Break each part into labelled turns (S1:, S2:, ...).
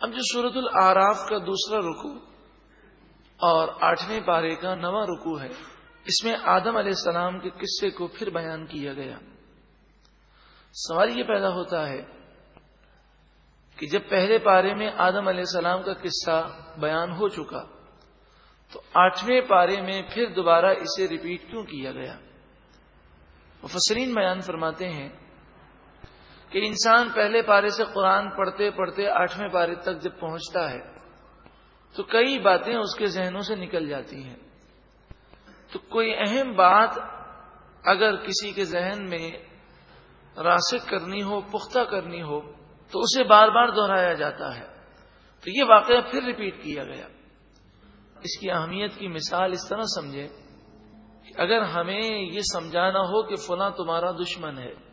S1: اب جو سورت العراف کا دوسرا رکو اور آٹھویں پارے کا نواں رکو ہے، اس میں آدم علیہ السلام کے قصے کو پھر بیان کیا گیا۔ سوال یہ پیدا ہوتا ہے کہ جب پہلے پارے میں آدم علیہ السلام کا قصہ بیان ہو چکا، تو آٹھویں پارے میں پھر دوبارہ اسے ریپیٹ کیوں کیا گیا؟ مفسرین بیان فرماتے ہیں کہ انسان پہلے پارے سے قرآن پڑھتے پڑھتے آٹھویں پارے تک جب پہنچتا ہے، تو کئی باتیں اس کے ذہنوں سے نکل جاتی ہیں۔ تو کوئی اہم بات اگر کسی کے ذہن میں راسک کرنی ہو، پختہ کرنی ہو، تو اسے بار بار دہرایا جاتا ہے۔ تو یہ واقعہ پھر ریپیٹ کیا گیا۔ اس کی اہمیت کی مثال اس طرح سمجھے کہ اگر ہمیں یہ سمجھانا ہو کہ فلاں تمہارا دشمن ہے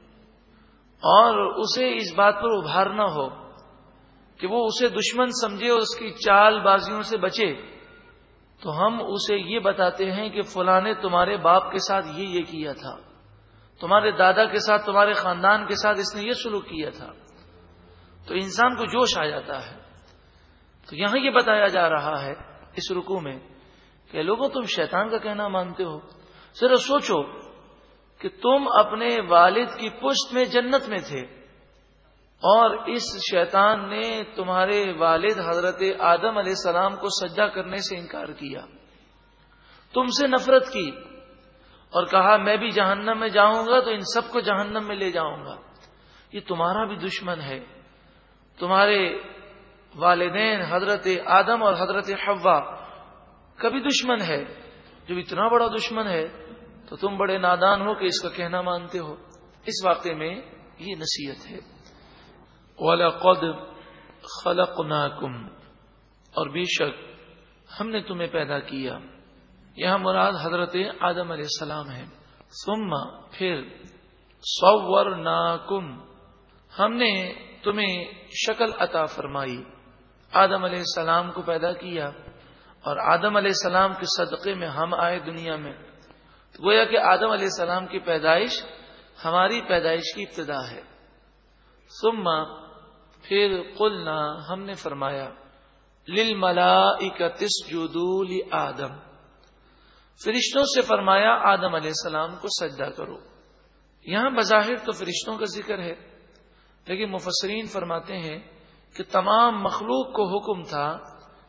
S1: اور اسے اس بات پر ابھارنا ہو کہ وہ اسے دشمن سمجھے اور اس کی چال بازیوں سے بچے۔ تو ہم اسے یہ بتاتے ہیں کہ فلاں نے تمہارے باپ کے ساتھ یہ یہ کیا تھا۔ تمہارے دادا کے ساتھ، تمہارے خاندان کے ساتھ اس نے یہ سلوک کیا تھا۔ تو انسان کو جوش آ جاتا ہے۔ تو یہاں یہ بتایا جا رہا ہے اس رکو میں کہ لوگوں تم شیطان کا کہنا مانتے ہو۔ ذرا سوچو کہ تم اپنے والد کی پشت میں جنت میں تھے اور اس شیطان نے تمہارے والد حضرت آدم علیہ السلام کو سجا کرنے سے انکار کیا۔ تم سے نفرت کی اور کہا، میں بھی جہنم میں جاؤں گا تو ان سب کو جہنم میں لے جاؤں گا۔ یہ تمہارا بھی دشمن ہے۔ تمہارے والدین حضرت آدم اور حضرت حوا کبھی دشمن ہے۔ جب اتنا بڑا دشمن ہے تو تم بڑے نادان ہو کہ اس کا کہنا مانتے ہو۔ اس واقعے میں یہ نصیحت ہے۔ وَلَقَدْ خَلَقْنَاكُمْ۔ اور بے شک ہم نے تمہیں پیدا کیا۔ یہاں مراد حضرت آدم علیہ السلام ہے۔ ثم پھر سور ہم نے تمہیں شکل عطا فرمائی۔ آدم علیہ السلام کو پیدا کیا۔ اور آدم علیہ السلام کے صدقے میں ہم آئے دنیا میں۔ گویا کہ آدم علیہ السلام کی پیدائش ہماری پیدائش کی ابتدا ہے۔ ثم پھر قلنا، ہم نے فرمایا لل ملا آدم فرشتوں سے فرمایا، آدم علیہ السلام کو سجدہ کرو۔ یہاں بظاہر تو فرشتوں کا ذکر ہے، لیکن مفسرین فرماتے ہیں کہ تمام مخلوق کو حکم تھا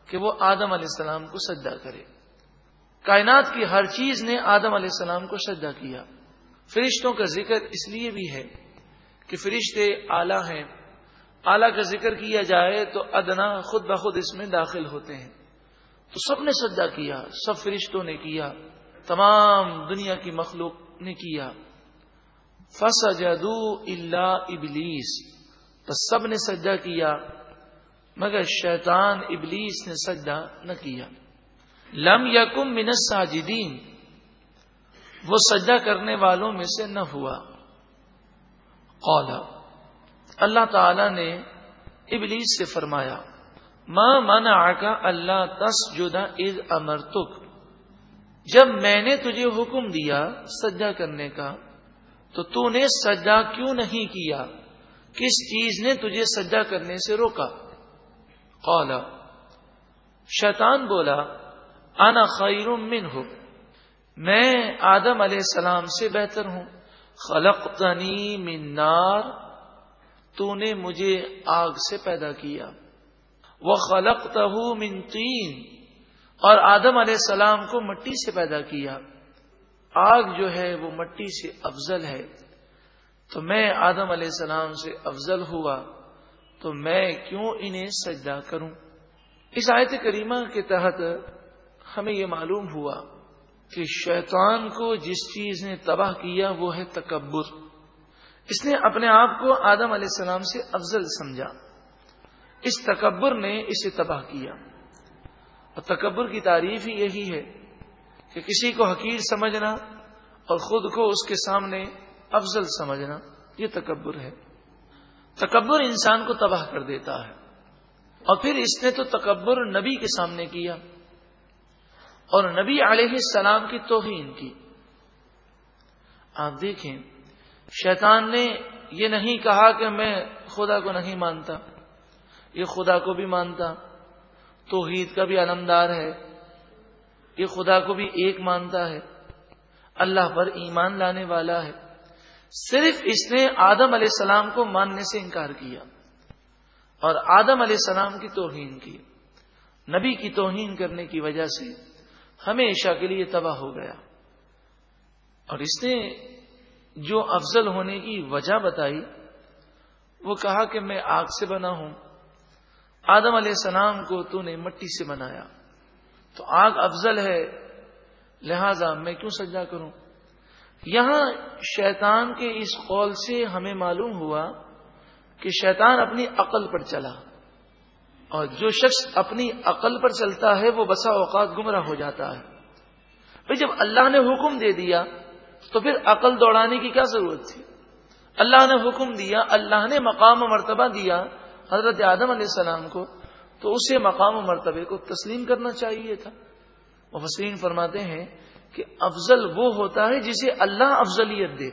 S1: کہ وہ آدم علیہ السلام کو سجدہ کرے۔ کائنات کی ہر چیز نے آدم علیہ السلام کو سجدہ کیا۔ فرشتوں کا ذکر اس لیے بھی ہے کہ فرشتے اعلی ہیں۔ اعلی کا ذکر کیا جائے تو ادنا خود بخود اس میں داخل ہوتے ہیں۔ تو سب نے سجدہ کیا، سب فرشتوں نے کیا، تمام دنیا کی مخلوق نے کیا۔ فس جدو اللہ ابلیس۔ تو سب نے سجدہ کیا، مگر شیطان ابلیس نے سجدہ نہ کیا۔ لم یکم من ساجدین وہ سجدہ کرنے والوں میں سے نہ ہوا۔ قال، اللہ تعالی نے ابلیس سے فرمایا ماں مانا کا اللہ تس جدا از امر جب میں نے تجھے حکم دیا سجا کرنے کا، تو تو نے سجا کیوں نہیں کیا؟ کس چیز نے تجھے سجا کرنے سے روکا؟ قال، شیطان بولا انا خیر من ہو میں آدم علیہ السلام سے بہتر ہوں۔ خلق تنی من نار تو نے مجھے آگ سے پیدا کیا۔ وہ خلق تین، اور آدم علیہ السلام کو مٹی سے پیدا کیا۔ آگ جو ہے وہ مٹی سے افضل ہے۔ تو میں آدم علیہ السلام سے افضل ہوا، تو میں کیوں انہیں سجدہ کروں؟ اس آیت کریمہ کے تحت ہمیں یہ معلوم ہوا کہ شیطان کو جس چیز نے تباہ کیا وہ ہے تکبر۔ اس نے اپنے آپ کو آدم علیہ السلام سے افضل سمجھا۔ اس تکبر نے اسے تباہ کیا۔ اور تکبر کی تعریف ہی یہی ہے کہ کسی کو حقیر سمجھنا اور خود کو اس کے سامنے افضل سمجھنا، یہ تکبر ہے۔ تکبر انسان کو تباہ کر دیتا ہے۔ اور پھر اس نے تو تکبر نبی کے سامنے کیا۔ اور نبی علیہ السلام کی توہین کی۔ آپ دیکھیں، شیطان نے یہ نہیں کہا کہ میں خدا کو نہیں مانتا، یہ خدا کو بھی مانتا۔ توحید کا بھی علمدار ہے، یہ خدا کو بھی ایک مانتا ہے۔ اللہ پر ایمان لانے والا ہے۔ صرف اس نے آدم علیہ السلام کو ماننے سے انکار کیا اور آدم علیہ السلام کی توہین کی، نبی کی توہین کرنے کی وجہ سے۔ ہمیشہ کے لیے تباہ ہو گیا۔ اور اس نے جو افضل ہونے کی وجہ بتائی، وہ کہا کہ میں آگ سے بنا ہوں۔ آدم علیہ السلام کو تو نے مٹی سے بنایا۔ تو آگ افضل ہے، لہذا میں کیوں سجا کروں؟ یہاں شیطان کے اس قول سے ہمیں معلوم ہوا کہ شیطان اپنی عقل پر چلا۔ اور جو شخص اپنی عقل پر چلتا ہے وہ بسا اوقات گمراہ ہو جاتا ہے۔ پھر جب اللہ نے حکم دے دیا تو پھر عقل دوڑانے کی کیا ضرورت تھی؟ اللہ نے حکم دیا، اللہ نے مقام و مرتبہ دیا حضرت آدم علیہ السلام کو، تو اسے مقام و مرتبے کو تسلیم کرنا چاہیے تھا۔ مفسرین فرماتے ہیں کہ افضل وہ ہوتا ہے جسے اللہ افضلیت دے۔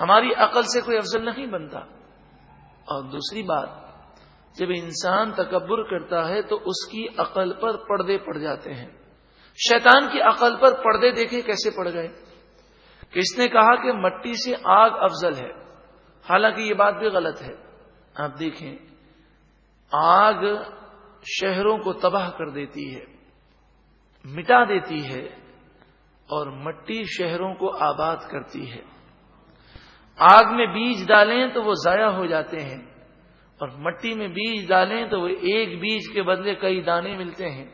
S1: ہماری عقل سے کوئی افضل نہیں بنتا۔ اور دوسری بات جب انسان تکبر کرتا ہے تو اس کی عقل پر پردے پڑ جاتے ہیں۔ شیطان کی عقل پر پردے دیکھے کیسے پڑ گئے؟ کہ اس نے کہا کہ مٹی سے آگ افضل ہے؟ حالانکہ یہ بات بھی غلط ہے۔ آپ دیکھیں، آگ شہروں کو تباہ کر دیتی ہے، مٹا دیتی ہے اور مٹی شہروں کو آباد کرتی ہے۔ آگ میں بیج ڈالیں تو وہ ضائع ہو جاتے ہیں۔ اور مٹی میں بیج ڈالیں تو وہ ایک بیج کے بدلے کئی دانے ملتے ہیں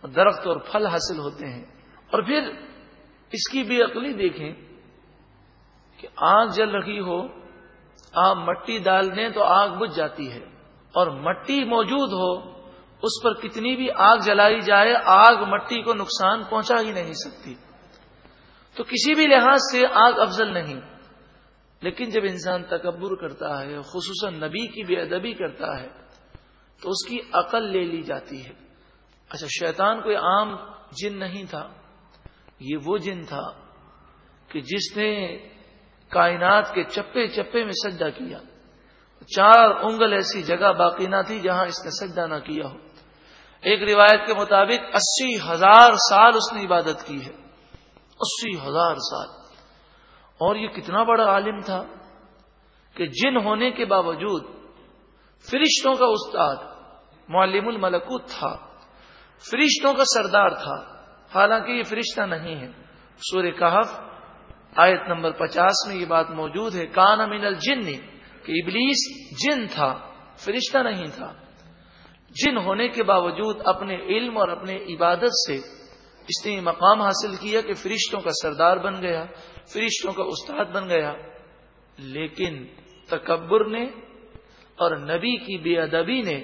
S1: اور درخت اور پھل حاصل ہوتے ہیں۔ اور پھر اس کی بھی عقلی دیکھیں کہ آگ جل رہی ہو، آپ مٹی ڈال دیں تو آگ بجھ جاتی ہے۔ اور مٹی موجود ہو، اس پر کتنی بھی آگ جلائی جائے، آگ مٹی کو نقصان پہنچا ہی نہیں سکتی۔ تو کسی بھی لحاظ سے آگ افضل نہیں۔ لیکن جب انسان تکبر کرتا ہے، خصوصاً نبی کی بے ادبی کرتا ہے، تو اس کی عقل لے لی جاتی ہے۔ اچھا شیطان کوئی عام جن نہیں تھا، یہ وہ جن تھا کہ جس نے کائنات کے چپے چپے میں سجدہ کیا۔ چار انگل ایسی جگہ باقی نہ تھی جہاں اس نے سجدہ نہ کیا ہو۔ ایک روایت کے مطابق، اسی ہزار سال اس نے عبادت کی ہے۔ اسی ہزار سال۔ اور یہ کتنا بڑا عالم تھا کہ جن ہونے کے باوجود فرشتوں کا استاد معلم الملکوت تھا، فرشتوں کا سردار تھا۔ حالانکہ یہ فرشتہ نہیں ہے۔ سور کہف آیت نمبر پچاس میں یہ بات موجود ہے۔ کان امین الجن، کہ ابلیس جن تھا، فرشتہ نہیں تھا۔ جن ہونے کے باوجود اپنے علم اور اپنے عبادت سے اس نے یہ مقام حاصل کیا کہ فرشتوں کا سردار بن گیا، فرشتوں کا استاد بن گیا۔ لیکن تکبر نے اور نبی کی بے ادبی نے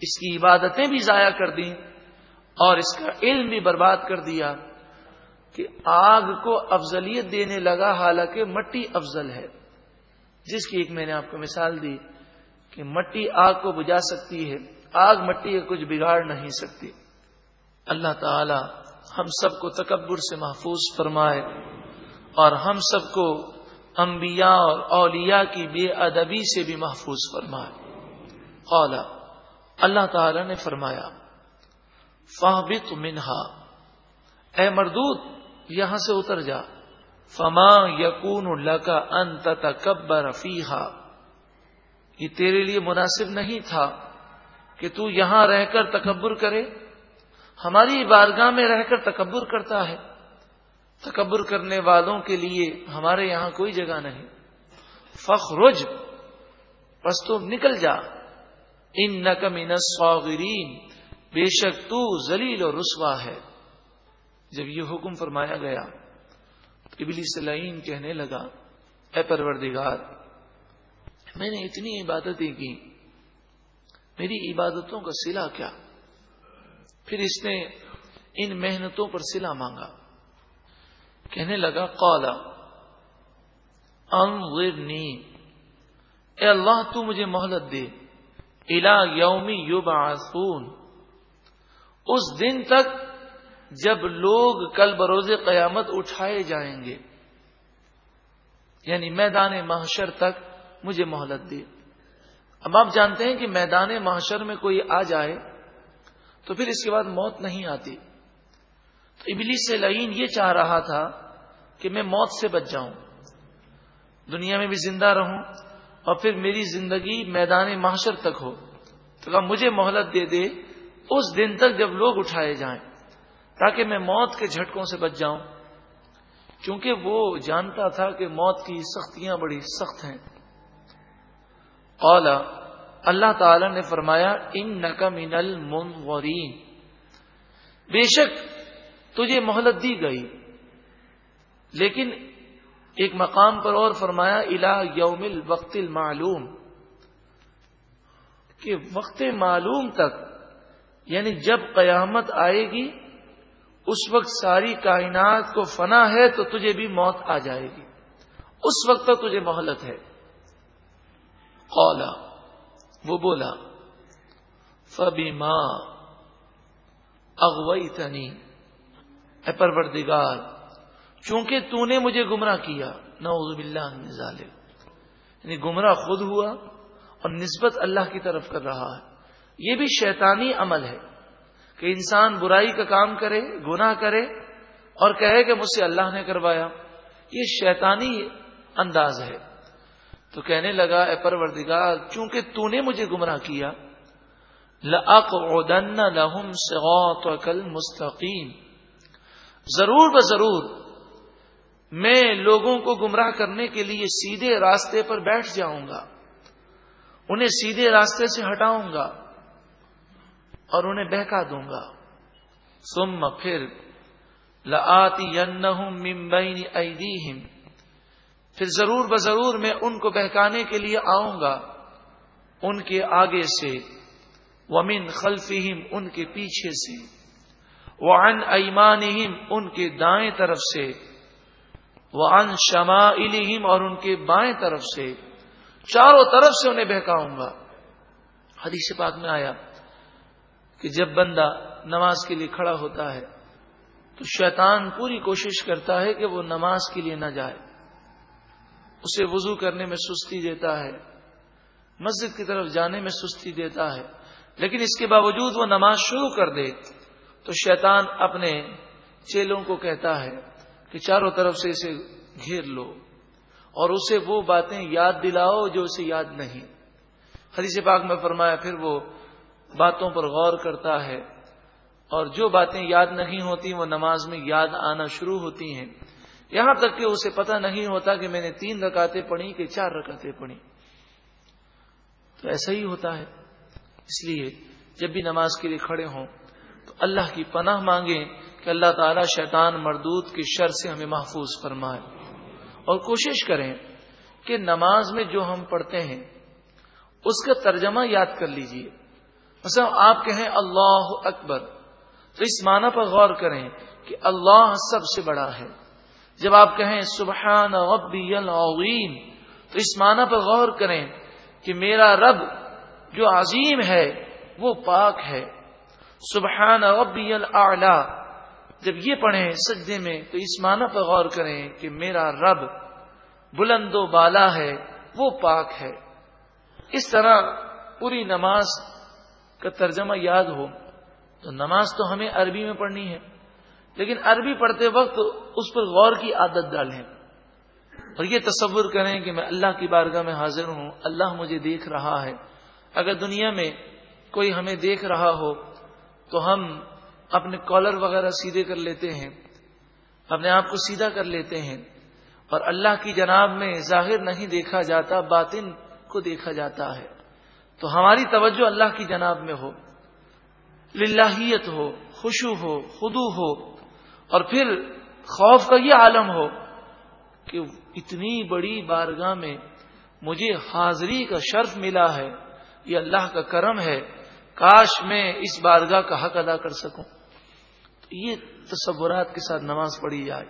S1: اس کی عبادتیں بھی ضائع کر دیں اور اس کا علم بھی برباد کر دیا کہ آگ کو افضلیت دینے لگا، حالانکہ مٹی افضل ہے۔ جس کی ایک میں نے آپ کو مثال دی کہ مٹی آگ کو بجھا سکتی ہے، آگ مٹی کا کچھ بگاڑ نہیں سکتی۔ اللہ تعالی ہم سب کو تکبر سے محفوظ فرمائے اور ہم سب کو انبیاء اور اولیاء کی بے ادبی سے بھی محفوظ فرمائے۔ اولا اللہ تعالی نے فرمایا فہبت منہا، اے مردود، یہاں سے اتر جا۔ فما یقون اللہ کا انت تکبر فیحا یہ تیرے لیے مناسب نہیں تھا کہ تو یہاں رہ کر تکبر کرے۔ ہماری بارگاہ میں رہ کر تکبر کرتا ہے۔ تکبر کرنے والوں کے لیے ہمارے یہاں کوئی جگہ نہیں۔ فخرج بس تو نکل جا۔ ان نقم سوغرین بے شک تو زلیل و رسوا ہے۔ جب یہ حکم فرمایا گیا ابلی سلائین کہنے لگا، اے پروردگار، میں نے اتنی عبادتیں کی، میری عبادتوں کا سلا کیا؟ پھر اس نے ان محنتوں پر سلا مانگا۔ کہنے لگا قالا انظرنی، اے اللہ، تو مجھے مہلت دے۔ الا یومی یوبعثون اس دن تک جب لوگ کل بروز قیامت اٹھائے جائیں گے۔ یعنی میدان محشر تک مجھے مہلت دے۔ اب آپ جانتے ہیں کہ میدان محشر میں کوئی آ جائے تو پھر اس کے بعد موت نہیں آتی۔ تو ابلی سے لعین یہ چاہ رہا تھا کہ میں موت سے بچ جاؤں۔ دنیا میں بھی زندہ رہوں اور پھر میری زندگی میدان محشر تک ہو۔ تو کہا مجھے مہلت دے دے اس دن تک جب لوگ اٹھائے جائیں تاکہ میں موت کے جھٹکوں سے بچ جاؤں۔ کیونکہ وہ جانتا تھا کہ موت کی سختیاں بڑی سخت ہیں۔ اولا اللہ تعالی نے فرمایا ان من المنورین بے شک تجھے مہلت دی گئی، لیکن ایک مقام پر اور فرمایا الا یوم الوقت المعلوم. کہ وقت معلوم تک یعنی جب قیامت آئے گی، اس وقت ساری کائنات کو فنا ہے تو تجھے بھی موت آ جائے گی، اس وقت تک تجھے مہلت ہے۔ قولا وہ بولا فبی ماں اغوئی تنی اے پروردگار، چونکہ تو نے مجھے گمراہ کیا، نعوذ باللہ من ظالم یعنی گمراہ خود ہوا اور نسبت اللہ کی طرف کر رہا ہے۔ یہ بھی شیطانی عمل ہے کہ انسان برائی کا کام کرے، گناہ کرے اور کہے کہ مجھ سے اللہ نے کروایا۔ یہ شیطانی انداز ہے۔ تو کہنے لگا، اے پروردگار، چونکہ تو نے مجھے گمراہ کیا، لَأَقْعُدَنَّ لَهُمْ صِغَاطَكَ الْمُسْتَقِيمِ ضرور ب ضرور، میں لوگوں کو گمراہ کرنے کے لیے سیدھے راستے پر بیٹھ جاؤں گا، انہیں سیدھے راستے سے ہٹاؤں گا، اور انہیں بہکا دوں گا. سم پھر لاتی ممبئی ایدیہم پھر ضرور ب ضرور میں ان کو بہکانے کے لیے آؤں گا، ان کے آگے سے۔ ومن خلفہم ان کے پیچھے سے۔ وہ ان ایمان ان کے دائیں طرف سے۔ وہ ان شما اور ان کے بائیں طرف سے۔ چاروں طرف سے انہیں بہکاؤں گا۔ حدیث پاک میں آیا کہ جب بندہ نماز کے لیے کھڑا ہوتا ہے تو شیطان پوری کوشش کرتا ہے کہ وہ نماز کے لیے نہ جائے۔ اسے وضو کرنے میں سستی دیتا ہے، مسجد کی طرف جانے میں سستی دیتا ہے، لیکن اس کے باوجود وہ نماز شروع کر دے تو شیطان اپنے چیلوں کو کہتا ہے کہ چاروں طرف سے اسے گھیر لو اور اسے وہ باتیں یاد دلاؤ جو اسے یاد نہیں۔ حدیث پاک میں فرمایا، پھر وہ باتوں پر غور کرتا ہے اور جو باتیں یاد نہیں ہوتی وہ نماز میں یاد آنا شروع ہوتی ہیں۔ یہاں تک کہ اسے پتہ نہیں ہوتا کہ میں نے تین رکعتیں پڑھی کہ چار رکعتیں پڑھی۔ تو ایسا ہی ہوتا ہے۔ اس لیے جب بھی نماز کے لیے کھڑے ہوں تو اللہ کی پناہ مانگیں کہ اللہ تعالیٰ شیطان مردود کی شر سے ہمیں محفوظ فرمائے۔ اور کوشش کریں کہ نماز میں جو ہم پڑھتے ہیں، اس کا ترجمہ یاد کر لیجیے۔ مثلا آپ کہیں اللہ اکبر، تو اس معنی پر غور کریں کہ اللہ سب سے بڑا ہے۔ جب آپ کہیں سبحان ربی العظیم، تو اس معنی پر غور کریں کہ میرا رب جو عظیم ہے، وہ پاک ہے۔ سبحان ربی العلا جب یہ پڑھیں سجدے میں، تو اس معنی پر غور کریں کہ میرا رب بلند و بالا ہے، وہ پاک ہے۔ اس طرح پوری نماز کا ترجمہ یاد ہو، تو نماز تو ہمیں عربی میں پڑھنی ہے۔ لیکن عربی پڑھتے وقت اس پر غور کی عادت ڈالیں اور یہ تصور کریں کہ میں اللہ کی بارگاہ میں حاضر ہوں، اللہ مجھے دیکھ رہا ہے۔ اگر دنیا میں کوئی ہمیں دیکھ رہا ہو تو ہم اپنے کالر وغیرہ سیدھے کر لیتے ہیں، اپنے آپ کو سیدھا کر لیتے ہیں۔ اور اللہ کی جناب میں ظاہر نہیں دیکھا جاتا، باطن کو دیکھا جاتا ہے۔ تو ہماری توجہ اللہ کی جناب میں ہو، للہیت ہو، خوشو ہو خدو ہو۔ اور پھر خوف کا یہ عالم ہو کہ اتنی بڑی بارگاہ میں مجھے حاضری کا شرف ملا ہے، یہ اللہ کا کرم ہے، کاش میں اس بارگاہ کا حق ادا کر سکوں۔ تو یہ تصورات کے ساتھ نماز پڑھی جائے۔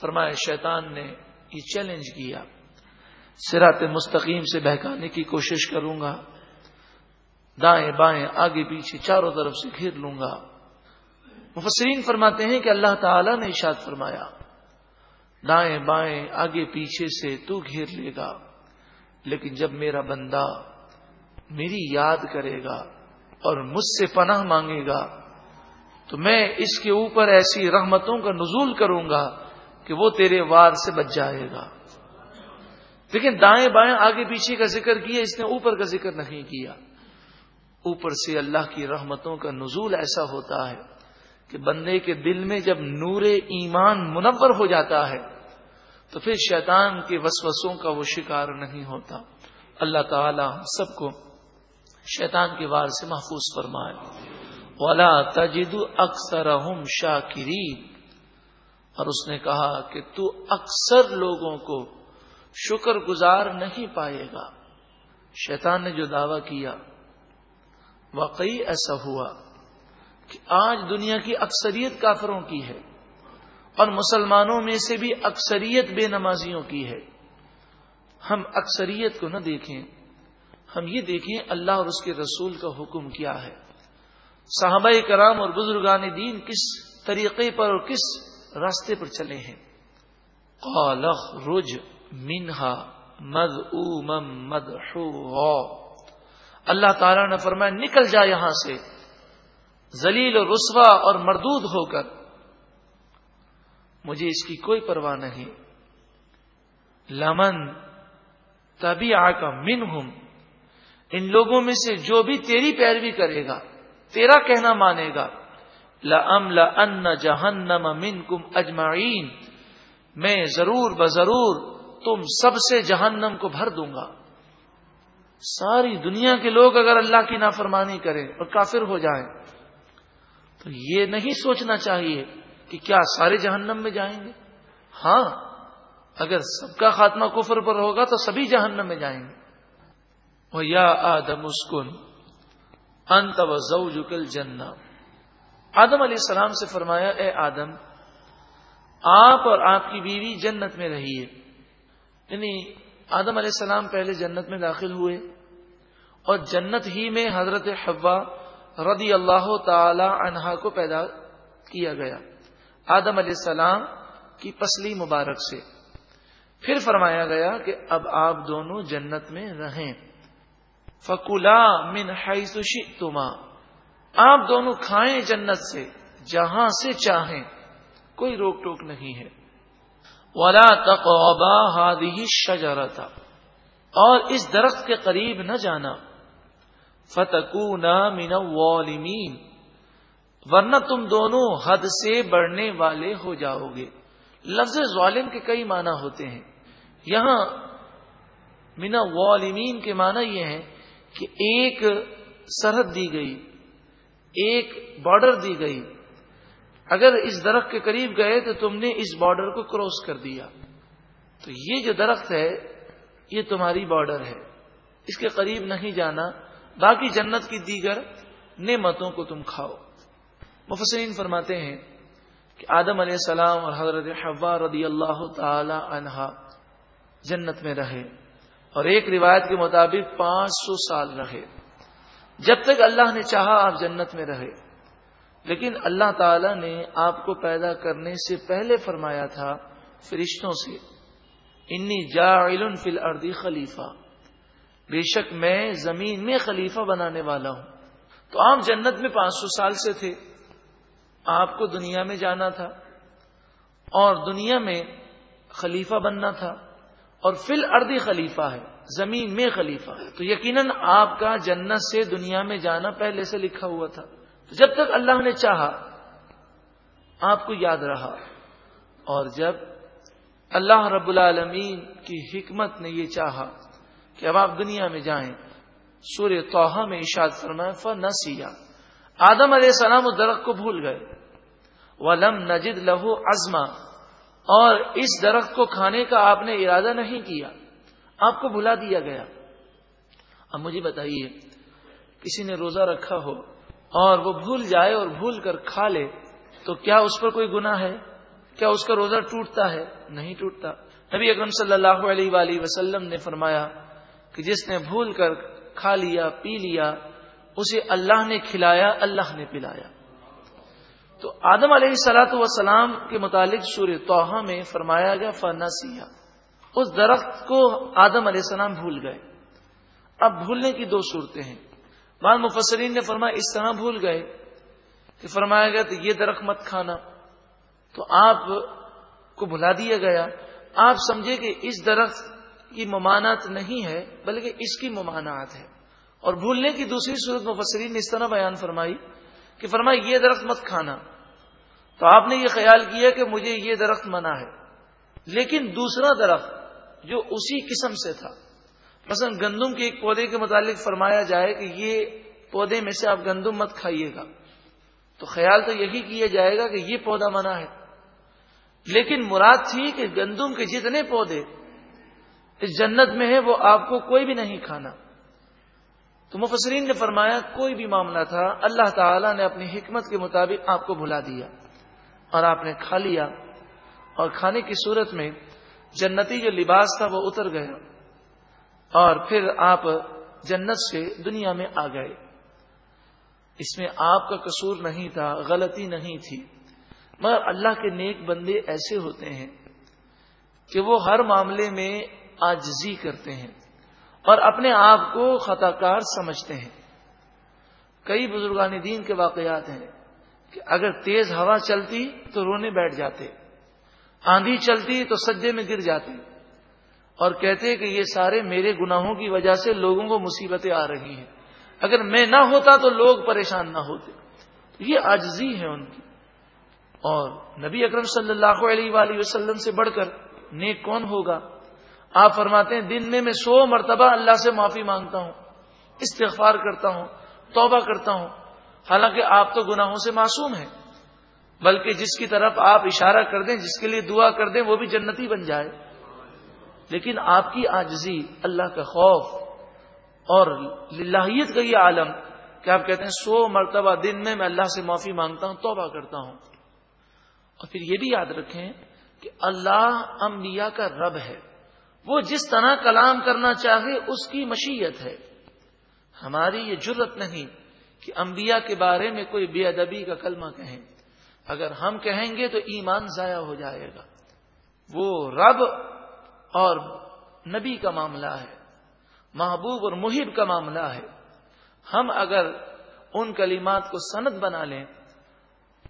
S1: فرمایا، شیطان نے یہ چیلنج کیا۔ سرات مستقیم سے بہکانے کی کوشش کروں گا۔ دائیں بائیں، آگے پیچھے، چاروں طرف سے گھیر لوں گا۔ مفسرین فرماتے ہیں کہ اللہ تعالی نے اشاد فرمایا، دائیں بائیں آگے پیچھے سے تو گھیر لے گا، لیکن جب میرا بندہ میری یاد کرے گا اور مجھ سے پناہ مانگے گا، تو میں اس کے اوپر ایسی رحمتوں کا نزول کروں گا کہ وہ تیرے وار سے بچ جائے گا۔ لیکن دائیں بائیں آگے پیچھے کا ذکر کیا، اس نے اوپر کا ذکر نہیں کیا۔ اوپر سے اللہ کی رحمتوں کا نزول ایسا ہوتا ہے۔ کہ بندے کے دل میں جب نور ایمان منور ہو جاتا ہے، تو پھر شیطان کے وسوسوں کا وہ شکار نہیں ہوتا۔ اللہ تعالی سب کو شیطان کے وار سے محفوظ فرمائے۔ ولا تجد اکثر شاکری اور اس نے کہا کہ تو اکثر لوگوں کو شکر گزار نہیں پائے گا۔ شیطان نے جو دعویٰ کیا واقعی ایسا ہوا۔ کہ آج دنیا کی اکثریت کافروں کی ہے اور مسلمانوں میں سے بھی اکثریت بے نمازیوں کی ہے۔ ہم اکثریت کو نہ دیکھیں۔ ہم یہ دیکھیں اللہ اور اس کے رسول کا حکم کیا ہے۔ صحابہ کرام اور بزرگان دین کس طریقے پر اور کس راستے پر چلے ہیں؟ قالخ رج منہا مد او مد اللہ تعالی نے فرمایا، نکل جا یہاں سے۔ زلیل و رسوا اور مردود ہو کر مجھے اس کی کوئی پرواہ نہیں۔ لمن تبھی آ کا من ہوں ان لوگوں میں سے جو بھی تیری پیروی کرے گا، تیرا کہنا مانے گا۔ لم ل جہنم من کم اجمعین، میں ضرور بضرور تم سب سے جہنم کو بھر دوں گا۔ ساری دنیا کے لوگ اگر اللہ کی نافرمانی کریں اور کافر ہو جائیں تو یہ نہیں سوچنا چاہیے کہ کیا سارے جہنم میں جائیں گے؟ ہاں اگر سب کا خاتمہ کفر پر ہوگا تو سبھی جہنم میں جائیں گے۔ وہ یا آدم اسکن انت و زوجکل جنا آدم علیہ السلام سے فرمایا، اے آدم، آپ اور آپ کی بیوی جنت میں رہیے یعنی آدم علیہ السلام پہلے جنت میں داخل ہوئے اور جنت ہی میں حضرت حوا رضی اللہ تعالی عنہا کو پیدا کیا گیا۔ آدم علیہ السلام کی پسلی مبارک سے۔ پھر فرمایا گیا کہ اب آپ دونوں جنت میں رہیں۔ فکولا من تما آپ دونوں کھائیں جنت سے، جہاں سے چاہیں۔ کوئی روک ٹوک نہیں ہے۔ ولا تقوبا ہادی شجرا تھا اور اس درخت کے قریب نہ جانا۔ فتکو نہ والمین ورنہ تم دونوں حد سے بڑھنے والے ہو جاؤ گے لفظ ظالم کے کئی معنی ہوتے ہیں۔ یہاں مینا والمین کے معنی یہ ہے کہ ایک سرحد دی گئی، ایک بارڈر دی گئی۔ اگر اس درخت کے قریب گئے تو تم نے اس بارڈر کو کراس کر دیا۔ تو یہ جو درخت ہے، یہ تمہاری بارڈر ہے۔ اس کے قریب نہیں جانا۔ باقی جنت کی دیگر نعمتوں کو تم کھاؤ۔ مفسرین فرماتے ہیں کہ آدم علیہ السلام اور حضرت حوا رضی اللہ تعالی عنہا جنت میں رہے اور ایک روایت کے مطابق پانچ سو سال رہے۔ جب تک اللہ نے چاہا آپ جنت میں رہے۔ لیکن اللہ تعالی نے آپ کو پیدا کرنے سے پہلے فرمایا تھا فرشتوں سے، انی جا علم فل اردی خلیفہ بے شک میں زمین میں خلیفہ بنانے والا ہوں۔ تو آپ جنت میں پانچ سو سال سے تھے۔ آپ کو دنیا میں جانا تھا اور دنیا میں خلیفہ بننا تھا اور فل اردی خلیفہ ہے، زمین میں خلیفہ۔ ہے تو یقیناً آپ کا جنت سے دنیا میں جانا پہلے سے لکھا ہوا تھا۔ تو جب تک اللہ نے چاہا، آپ کو یاد رہا۔ اور جب اللہ رب العالمین کی حکمت نے یہ چاہا کہ اب آپ دنیا میں جائیں۔ سورہ توحا میں اشاد فرمائے فن سیا آدم علیہ السلام اس درخت کو بھول گئے۔ ولم نجد لہو ازما اور اس درخت کو کھانے کا آپ نے ارادہ نہیں کیا۔ آپ کو بھلا دیا گیا۔ اب مجھے بتائیے، کسی نے روزہ رکھا ہو اور وہ بھول جائے اور بھول کر کھا لے، تو کیا اس پر کوئی گنا ہے؟ کیا اس کا روزہ ٹوٹتا ہے؟ نہیں ٹوٹتا۔ نبی اکرم صلی اللہ علیہ وآلہ وسلم نے فرمایا کہ جس نے بھول کر کھا لیا، پی لیا، اسے اللہ نے کھلایا، اللہ نے پلایا۔ تو آدم علیہ سلاۃ وسلام کے متعلق سورہ توحا میں فرمایا گیا فنا سیا اس درخت کو آدم علیہ السلام بھول گئے۔ اب بھولنے کی دو صورتیں ہیں۔ بعض مفسرین نے فرمایا، اس طرح بھول گئے کہ فرمایا گیا تو یہ درخت مت کھانا۔ تو آپ کو بھلا دیا گیا۔ آپ سمجھے کہ اس درخت کی ممانعت نہیں ہے، بلکہ اس کی ممانعت ہے۔ اور بھولنے کی دوسری صورت مفسرین نے اس طرح بیان فرمائی کہ فرمائی، یہ درخت مت کھانا۔ تو آپ نے یہ خیال کیا کہ مجھے یہ درخت منع ہے۔ لیکن دوسرا درخت جو اسی قسم سے تھا، مثلا گندم کے ایک پودے کے متعلق فرمایا جائے کہ یہ پودے میں سے آپ گندم مت کھائیے گا۔ تو خیال تو یہی کیا جائے گا کہ یہ پودا منع ہے۔ لیکن مراد تھی کہ گندم کے جتنے پودے اس جنت میں ہیں وہ آپ کو کوئی بھی نہیں کھانا۔ تو مفسرین نے فرمایا، کوئی بھی معاملہ تھا، اللہ تعالی نے اپنی حکمت کے مطابق آپ کو بھلا دیا اور آپ نے کھا لیا۔ اور کھانے کی صورت میں جنتی جو لباس تھا، وہ اتر گیا۔ اور پھر آپ جنت سے دنیا میں آ گئے۔ اس میں آپ کا قصور نہیں تھا، غلطی نہیں تھی۔ مگر اللہ کے نیک بندے ایسے ہوتے ہیں کہ وہ ہر معاملے میں آجزی کرتے ہیں اور اپنے آپ کو خطا کار سمجھتے ہیں۔ کئی بزرگان دین کے واقعات ہیں کہ اگر تیز ہوا چلتی تو رونے بیٹھ جاتے، آندھی چلتی تو سجے میں گر جاتے اور کہتے کہ یہ سارے میرے گناہوں کی وجہ سے لوگوں کو مصیبتیں آ رہی ہیں۔ اگر میں نہ ہوتا تو لوگ پریشان نہ ہوتے۔ یہ آجزی ہے ان کی۔ اور نبی اکرم صلی اللہ علیہ وآلہ وسلم سے بڑھ کر نیک کون ہوگا؟ آپ فرماتے ہیں، دن میں میں سو مرتبہ اللہ سے معافی مانگتا ہوں، استغفار کرتا ہوں، توبہ کرتا ہوں، حالانکہ آپ تو گناہوں سے معصوم ہیں، بلکہ جس کی طرف آپ اشارہ کر دیں، جس کے لیے دعا کر دیں، وہ بھی جنتی بن جائے۔ لیکن آپ کی آجزی اللہ کا خوف اور للہیت کا یہ عالم کہ آپ کہتے ہیں، سو مرتبہ دن میں میں اللہ سے معافی مانگتا ہوں، توبہ کرتا ہوں۔ اور پھر یہ بھی یاد رکھیں کہ اللہ انبیاء کا رب ہے۔ وہ جس طرح کلام کرنا چاہے اس کی مشیت ہے۔ ہماری یہ جرت نہیں کہ انبیاء کے بارے میں کوئی بے ادبی کا کلمہ کہیں۔ اگر ہم کہیں گے تو ایمان ضائع ہو جائے گا۔ وہ رب اور نبی کا معاملہ ہے، محبوب اور محب کا معاملہ ہے۔ ہم اگر ان کلمات کو سند بنا لیں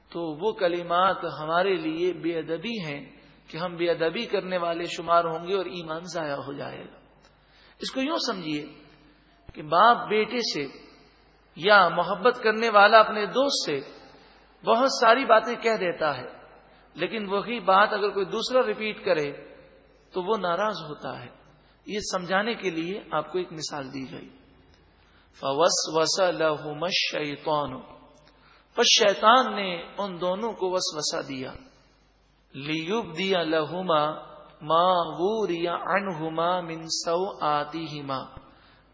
S1: تو وہ کلمات ہمارے لیے بے ادبی ہیں۔ کہ ہم بے ادبی کرنے والے شمار ہوں گے اور ایمان ضائع ہو جائے گا۔ اس کو یوں سمجھیے کہ باپ بیٹے سے یا محبت کرنے والا اپنے دوست سے بہت ساری باتیں کہہ دیتا ہے، لیکن وہی بات اگر کوئی دوسرا ریپیٹ کرے تو وہ ناراض ہوتا ہے۔ یہ سمجھانے کے لیے آپ کو ایک مثال دی گئی۔ فوس وس شیتون بس شیطان نے ان دونوں کو وس وسا دیا۔ لیوب دیا لہما ماں وہ ریا انہما من سو آتی ہی ماں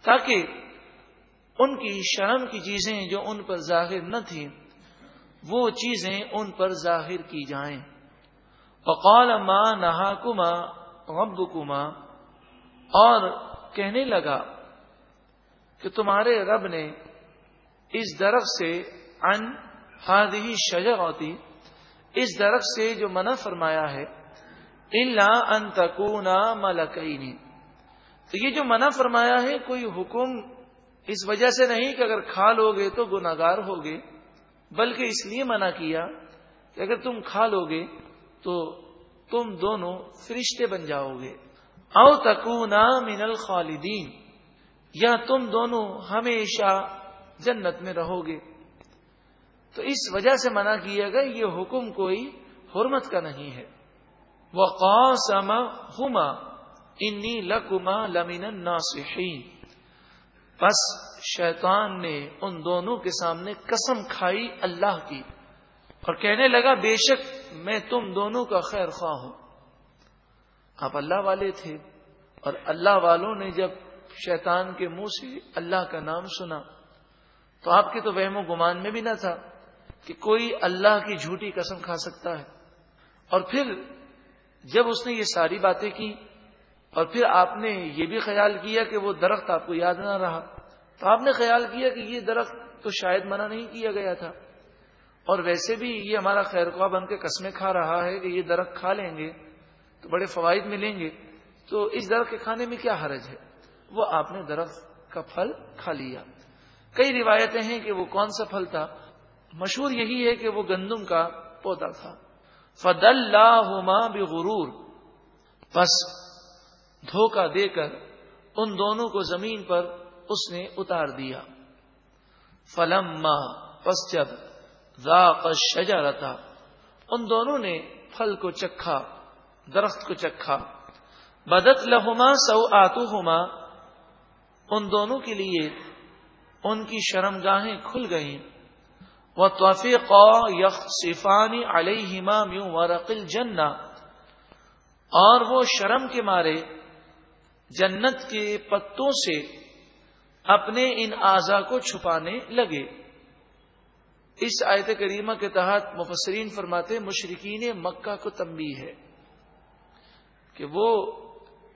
S1: تاکہ ان کی شرم کی چیزیں جو ان پر ظاہر نہ تھیں، وہ چیزیں ان پر ظاہر کی جائیں۔ وقال ماں نہا کما غب کما اور کہنے لگا کہ تمہارے رب نے اس درخت سے ان ہادی شجر ہوتی اس درخت سے جو منع فرمایا ہے اللہ ان تکونا تو یہ جو منع فرمایا ہے، کوئی حکم اس وجہ سے نہیں کہ اگر کھا لو گے تو گناگار ہوگے، بلکہ اس لیے منع کیا کہ اگر تم کھا لو گے تو تم دونوں فرشتے بن جاؤ گے او تکونا من الخالدین یا تم دونوں ہمیشہ جنت میں رہو گے۔ تو اس وجہ سے منع کیا گیا یہ حکم کوئی حرمت کا نہیں ہے۔ وہ قاسم ہوما انی لکما لمین ناسحین بس شیطان نے ان دونوں کے سامنے قسم کھائی اللہ کی اور کہنے لگا، بے شک میں تم دونوں کا خیر خواہ ہوں۔ آپ اللہ والے تھے اور اللہ والوں نے جب شیطان کے منہ سے اللہ کا نام سنا تو آپ کے تو وہم و گمان میں بھی نہ تھا۔ کہ کوئی اللہ کی جھوٹی قسم کھا سکتا ہے۔ اور پھر جب اس نے یہ ساری باتیں کی اور پھر آپ نے یہ بھی خیال کیا کہ وہ درخت آپ کو یاد نہ رہا، تو آپ نے خیال کیا کہ یہ درخت تو شاید منع نہیں کیا گیا تھا۔ اور ویسے بھی یہ ہمارا خیر خواہ بن کے قسمیں کھا رہا ہے کہ یہ درخت کھا لیں گے، تو بڑے فوائد ملیں گے۔ تو اس درخت کے کھانے میں کیا حرج ہے؟ وہ آپ نے درخت کا پھل کھا لیا۔ کئی روایتیں ہیں کہ وہ کون سا پھل تھا؟ مشہور یہی ہے کہ وہ گندم کا پودا تھا۔ فد اللہ بغرور۔ بس دھوکہ دے کر ان دونوں کو زمین پر اس نے اتار دیا۔ فلم پس جب ذاق شجرتا ان دونوں نے پھل کو چکھا، درخت کو چکھا۔ بدت لہما سو آتو ان دونوں کے لیے ان کی شرم گاہیں کھل گئیں۔ وہ توفیق یخ صفانی علیہما میوں ورقل جنا اور وہ شرم کے مارے جنت کے پتوں سے اپنے ان اعضا کو چھپانے لگے۔ اس آیت کریمہ کے تحت مفسرین فرماتے مشرقین مکہ کو تمبی ہے کہ وہ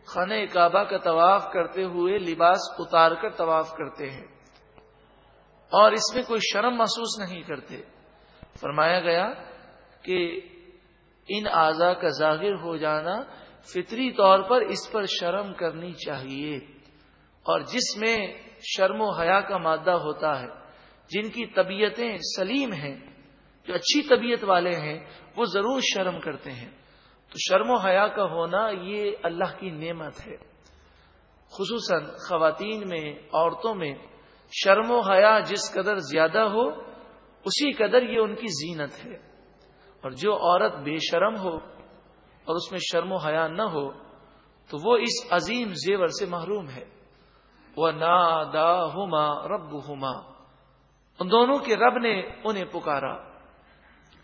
S1: خانہ کعبہ کا طواف کرتے ہوئے لباس اتار کر طواف کرتے ہیں۔ اور اس میں کوئی شرم محسوس نہیں کرتے۔ فرمایا گیا کہ ان اعضا کا ظاہر ہو جانا فطری طور پر اس پر شرم کرنی چاہیے۔ اور جس میں شرم و حیا کا مادہ ہوتا ہے، جن کی طبیعتیں سلیم ہیں، جو اچھی طبیعت والے ہیں، وہ ضرور شرم کرتے ہیں۔ تو شرم و حیا کا ہونا یہ اللہ کی نعمت ہے۔ خصوصاً خواتین میں، عورتوں میں شرم و حیا جس قدر زیادہ ہو، اسی قدر یہ ان کی زینت ہے۔ اور جو عورت بے شرم ہو اور اس میں شرم و حیا نہ ہو، تو وہ اس عظیم زیور سے محروم ہے۔ وہ نا دا ہوما رب ہوما ان دونوں کے رب نے انہیں پکارا۔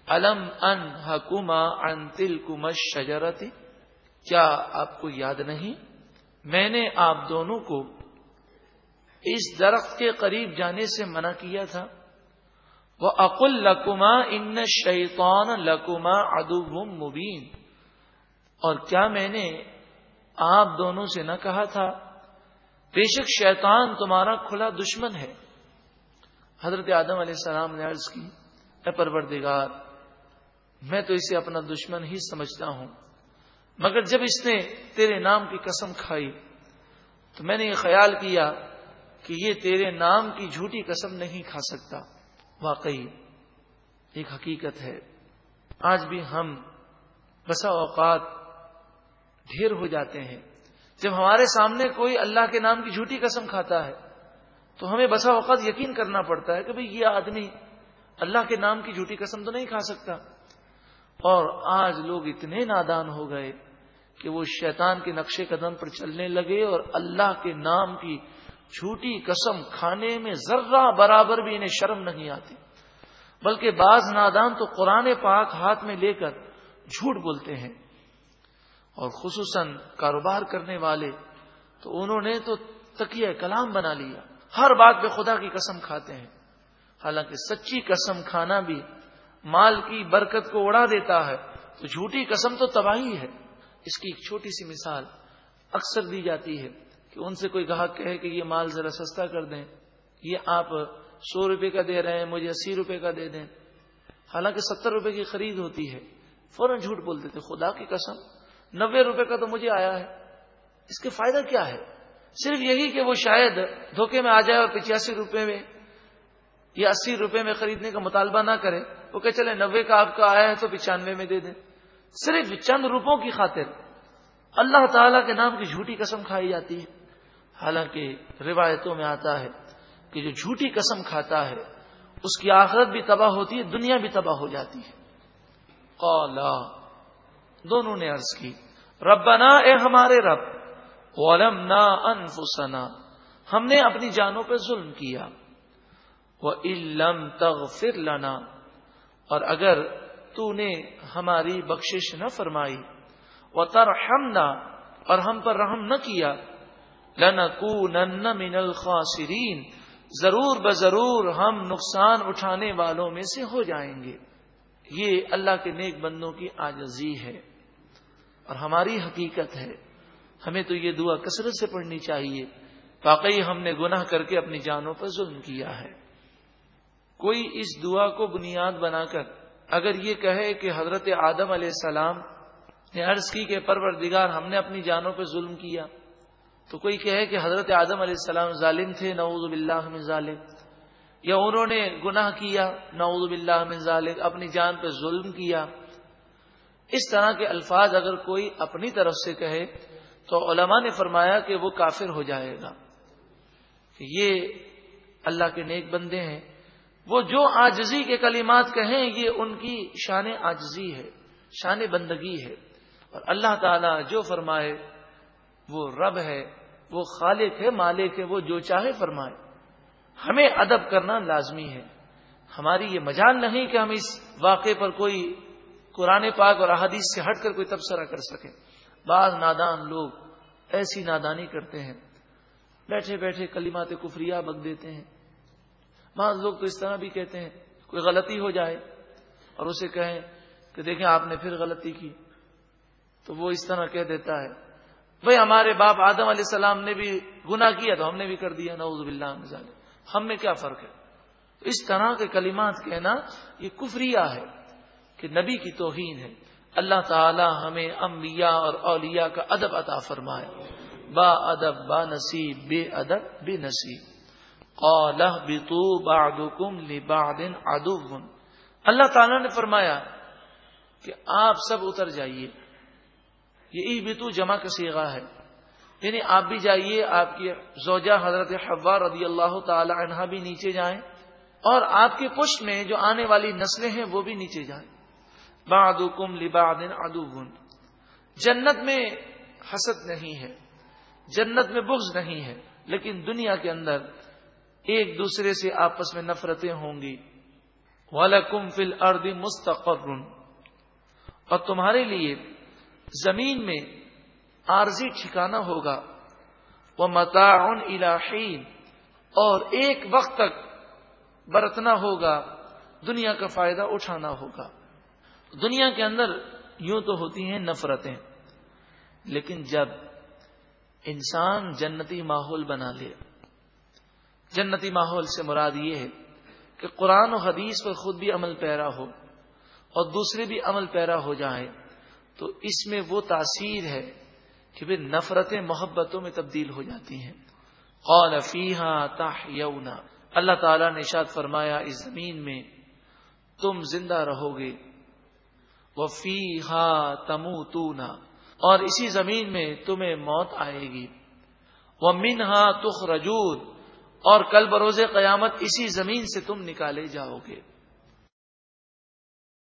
S1: الم ان حکوما ان تل کمش شجرتی کیا آپ کو یاد نہیں؟ میں نے آپ دونوں کو اس درخت کے قریب جانے سے منع کیا تھا۔ وہ اقل لکما ان شیطان لکما ادو مبین اور کیا میں نے آپ دونوں سے نہ کہا تھا؟ بے شک شیطان تمہارا کھلا دشمن ہے۔ حضرت آدم علیہ السلام نے عرض کی، اے پروردگار، میں تو اسے اپنا دشمن ہی سمجھتا ہوں، مگر جب اس نے تیرے نام کی قسم کھائی تو میں نے یہ خیال کیا کہ یہ تیرے نام کی جھوٹی قسم نہیں کھا سکتا۔ واقعی، ایک حقیقت ہے۔ آج بھی ہم بسا اوقات ڈھیر ہو جاتے ہیں۔ جب ہمارے سامنے کوئی اللہ کے نام کی جھوٹی قسم کھاتا ہے، تو ہمیں بسا اوقات یقین کرنا پڑتا ہے کہ بھئی یہ آدمی اللہ کے نام کی جھوٹی قسم تو نہیں کھا سکتا۔ اور آج لوگ اتنے نادان ہو گئے کہ وہ شیطان کے نقشے قدم پر چلنے لگے اور اللہ کے نام کی جھوٹی قسم کھانے میں ذرہ برابر بھی انہیں شرم نہیں آتی۔ بلکہ بعض نادان تو قرآن پاک ہاتھ میں لے کر جھوٹ بولتے ہیں۔ اور خصوصاً کاروبار کرنے والے تو انہوں نے تو تکیہ کلام بنا لیا۔ ہر بات پہ خدا کی قسم کھاتے ہیں۔ حالانکہ سچی قسم کھانا بھی مال کی برکت کو اڑا دیتا ہے۔ تو جھوٹی قسم تو تباہی ہے۔ اس کی ایک چھوٹی سی مثال اکثر دی جاتی ہے۔ کہ ان سے کوئی گاہک کہے کہ یہ مال ذرا سستا کر دیں، یہ آپ سو روپے کا دے رہے ہیں، مجھے اسی روپے کا دے دیں۔ حالانکہ ستر روپے کی خرید ہوتی ہے۔ فوراً جھوٹ بول دیتے، خدا کی قسم نبے روپے کا تو مجھے آیا ہے۔ اس کے فائدہ کیا ہے؟ صرف یہی کہ وہ شاید دھوکے میں آ جائے اور پچاسی روپے میں یا اسی روپے میں خریدنے کا مطالبہ نہ کرے، وہ کہ چلے نبے کا آپ کا آیا ہے تو پچانوے میں دے دیں۔ صرف چند روپوں کی خاطر اللہ تعالی کے نام کی جھوٹی قسم کھائی جاتی ہے۔ حالانکہ روایتوں میں آتا ہے کہ جو جھوٹی قسم کھاتا ہے، اس کی آخرت بھی تباہ ہوتی ہے، دنیا بھی تباہ ہو جاتی ہے۔ قالا دونوں نے عرض کی، ربنا اے ہمارے رب ولمنا انفسنا، ہم نے اپنی جانوں پہ ظلم کیا وہ علم تغفر لنا، اور اگر تو نے ہماری بخشش نہ فرمائی وہ اور ہم پر رحم نہ کیا لنکونن من الخاسرین ضرور بضرور ہم نقصان اٹھانے والوں میں سے ہو جائیں گے۔ یہ اللہ کے نیک بندوں کی آجزی ہے۔ اور ہماری حقیقت ہے۔ ہمیں تو یہ دعا کثرت سے پڑھنی چاہیے۔ واقعی ہم نے گناہ کر کے اپنی جانوں پر ظلم کیا ہے۔ کوئی اس دعا کو بنیاد بنا کر اگر یہ کہے کہ حضرت آدم علیہ السلام نے عرض کی کہ پروردگار ہم نے اپنی جانوں پہ ظلم کیا۔ تو کوئی کہے کہ حضرت آدم علیہ السلام ظالم تھے، نعوذ باللہ من ظالم۔ یا انہوں نے گناہ کیا، نعوذ باللہ من ظالم، اپنی جان پہ ظلم کیا۔ اس طرح کے الفاظ اگر کوئی اپنی طرف سے کہے، تو علماء نے فرمایا کہ وہ کافر ہو جائے گا۔ کہ یہ اللہ کے نیک بندے ہیں۔ وہ جو آجزی کے کلمات کہیں، یہ ان کی شان آجزی ہے، شان بندگی ہے۔ اور اللہ تعالی جو فرمائے وہ رب ہے، وہ خالق ہے، مالک ہے، وہ جو چاہے فرمائے۔ ہمیں ادب کرنا لازمی ہے۔ ہماری یہ مجال نہیں کہ ہم اس واقعے پر کوئی قرآن پاک اور احادیث سے ہٹ کر کوئی تبصرہ کر سکیں۔ بعض نادان لوگ ایسی نادانی کرتے ہیں۔ بیٹھے بیٹھے کلیمات کفریہ بک دیتے ہیں۔ بعض لوگ تو اس طرح بھی کہتے ہیں، کوئی غلطی ہو جائے اور اسے کہیں کہ دیکھیں آپ نے پھر غلطی کی۔ تو وہ اس طرح کہہ دیتا ہے بھائی ہمارے باپ آدم علیہ السلام نے بھی گنا کیا تو ہم نے بھی کر دیا، نعوذ باللہ ہم میں کیا فرق ہے؟ تو اس طرح کے کلمات کہنا یہ کفریہ ہے کہ نبی کی توہین ہے۔ اللہ تعالی ہمیں انبیاء اور اولیاء کا ادب عطا فرمائے۔ با ادب با نصیب، بے ادب بے نصیب۔ اللہ تعالی نے فرمایا کہ آپ سب اتر جائیے۔ یہ بتو جمع کا سیگا ہے۔ یعنی آپ بھی جائیے، آپ کی زوجہ حضرت حوا رضی اللہ تعالی عنہ بھی نیچے جائیں اور آپ کے پشت میں جو آنے والی نسلیں ہیں وہ بھی نیچے جائیں۔ بعدکم لبعد ادو جنت میں حسد نہیں ہے، جنت میں بغض نہیں ہے، لیکن دنیا کے اندر ایک دوسرے سے آپس میں نفرتیں ہوں گی۔ وَلَكُمْ فِي الْأَرْضِ مُسْتَقَرٌ۔ اور تمہارے لیے زمین میں عارضی ٹھکانا ہوگا۔ وہ متعن الہین اور ایک وقت تک برتنا ہوگا، دنیا کا فائدہ اٹھانا ہوگا۔ دنیا کے اندر یوں تو ہوتی ہیں نفرتیں، لیکن جب انسان جنتی ماحول بنا لے، جنتی ماحول سے مراد یہ ہے کہ قرآن و حدیث پر خود بھی عمل پیرا ہو اور دوسرے بھی عمل پیرا ہو جائیں۔ تو اس میں وہ تاثیر ہے کہ پھر نفرتیں محبتوں میں تبدیل ہو جاتی ہیں۔ قال فیحا تاہ اللہ تعالیٰ نے شاد فرمایا، اس زمین میں تم زندہ رہو گے وہ فی ہا اور اسی زمین میں تمہیں موت آئے گی۔ وہ منہا تخ رجود اور کل بروز قیامت اسی زمین سے تم نکالے جاؤ گے